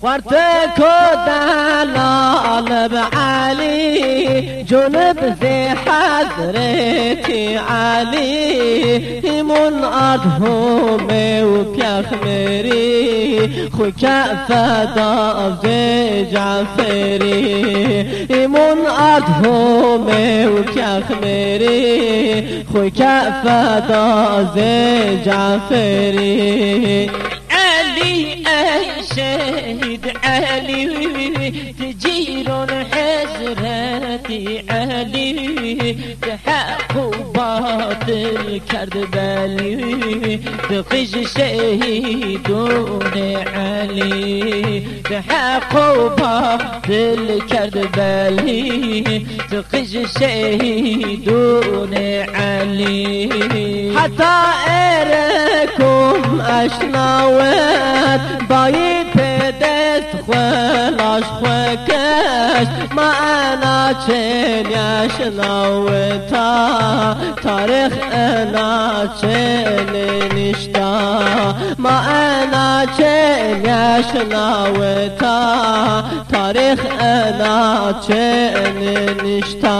خورت کد لال علی جنب زی حضرت علی. من آدم و کف میری خوك فدا ذي جعفری. من أرضهم وكيخ میری خوك فدا ذي جعفری. علي تجير حزرتي علي تحق باطل كرد بالي تقج شهيدون علي تحق باطل كرد بالي تقج شهيدون علي حتى إركم أشناوات بايت دست خلاش خوكش ما أنا چن يشناوتا تاريخ أنا چن نشتا. ما أنا چن يشناوتا تاريخ أنا چن نشتا.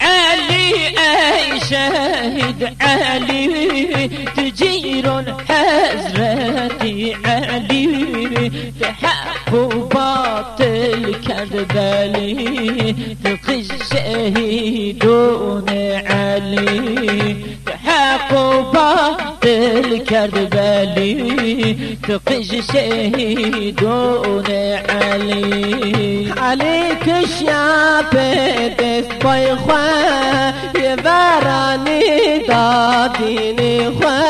علي أي شاهد علي تجير حزرتي علي تحق باطل كربالي تقش شهيدون علي تحق باطل كربالي تقش شهيدون علي عليك الشعب دست باي خوا يبراني داديني خوا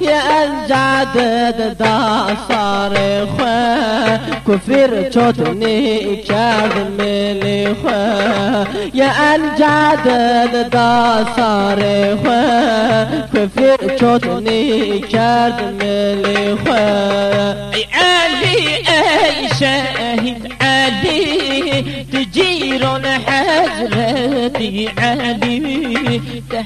يا الجعدد دا صار خوا كفر چوتني كاد ملي خوا يا الجعدد دا صار خوا كفر چوتني كاد ملي خوا علي أي شاهد جيل حضرتی علی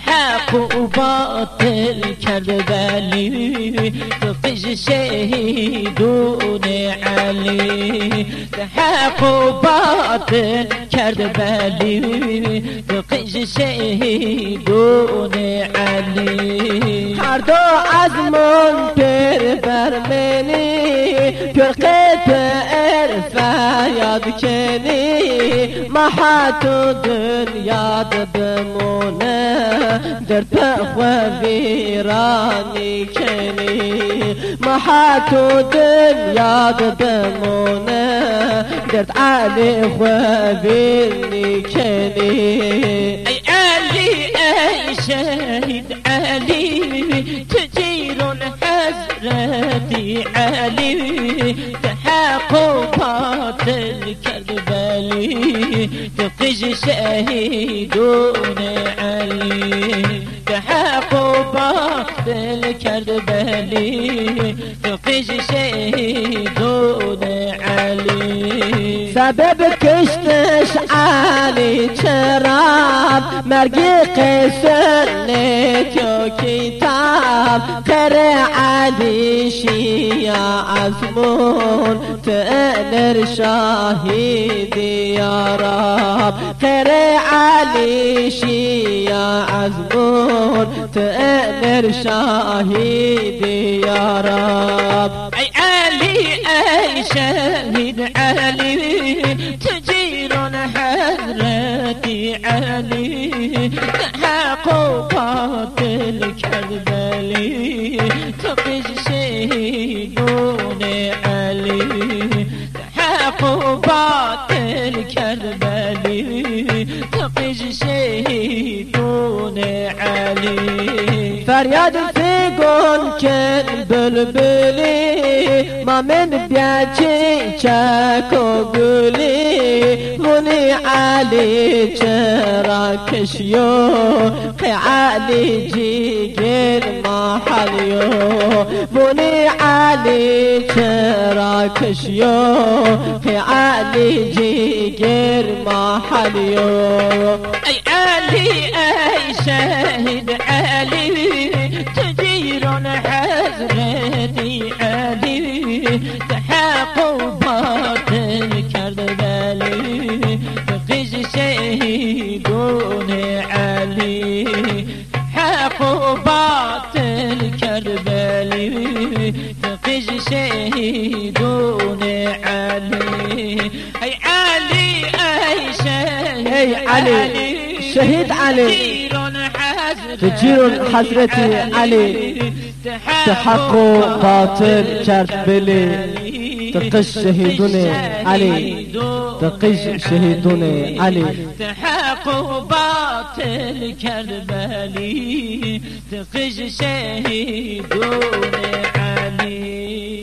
حق و باطل کرد ولی تقش شهيدون علی حق و باطل کرد ولی تقش شهيدون علی هر دو از من پر قیت ار فریاد کنی محاتو دنیا بمونه در پخو ویرانی کنی محاتو دنیا بمونه در علی خو ویرنی کنی أي علي أي شاهد علي حزرتي علي تحققات الكربالي تقج شهيدون علي. تحققات الكربالي تقج شهيدون علي. سبب کشتش علی تاب مرگ قیصر نیتو کتاب قر علی شیا عزمون تنر شاهید یا رب قر علی شیا عزمون تنر شاهید یا رب ای علی ای شهید علی علي فیگون کن بلبلی ما من بیاچی چکو گلی منی علی چرا کشیو قی علی جیگر محلیو منی علی چرا کشیو قی علی جیگر محلیو أي علي أي شاهد علي علي. علی ای علی ای شهید ای علی، شهید علی. فجير حضرتي علي. تحق باطل کرد بلی تقش شهیدون علی تقش شهیدون علی تحق باطل کرد بلی تقش شهیدون علی